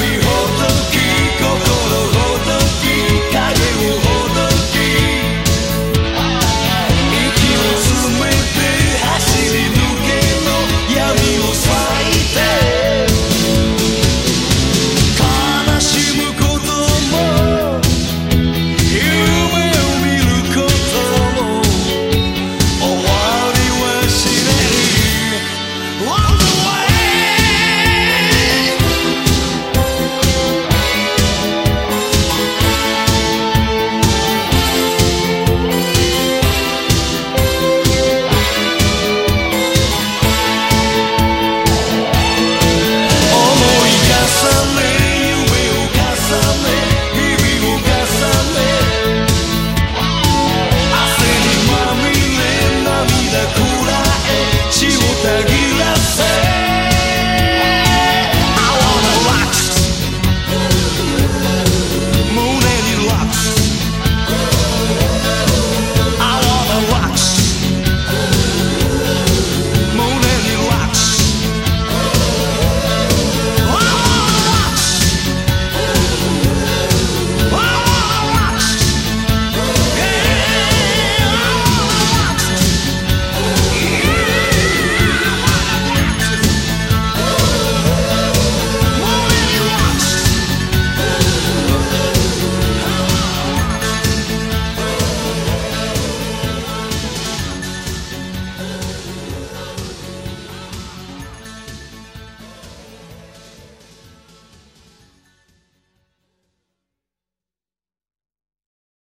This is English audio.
me.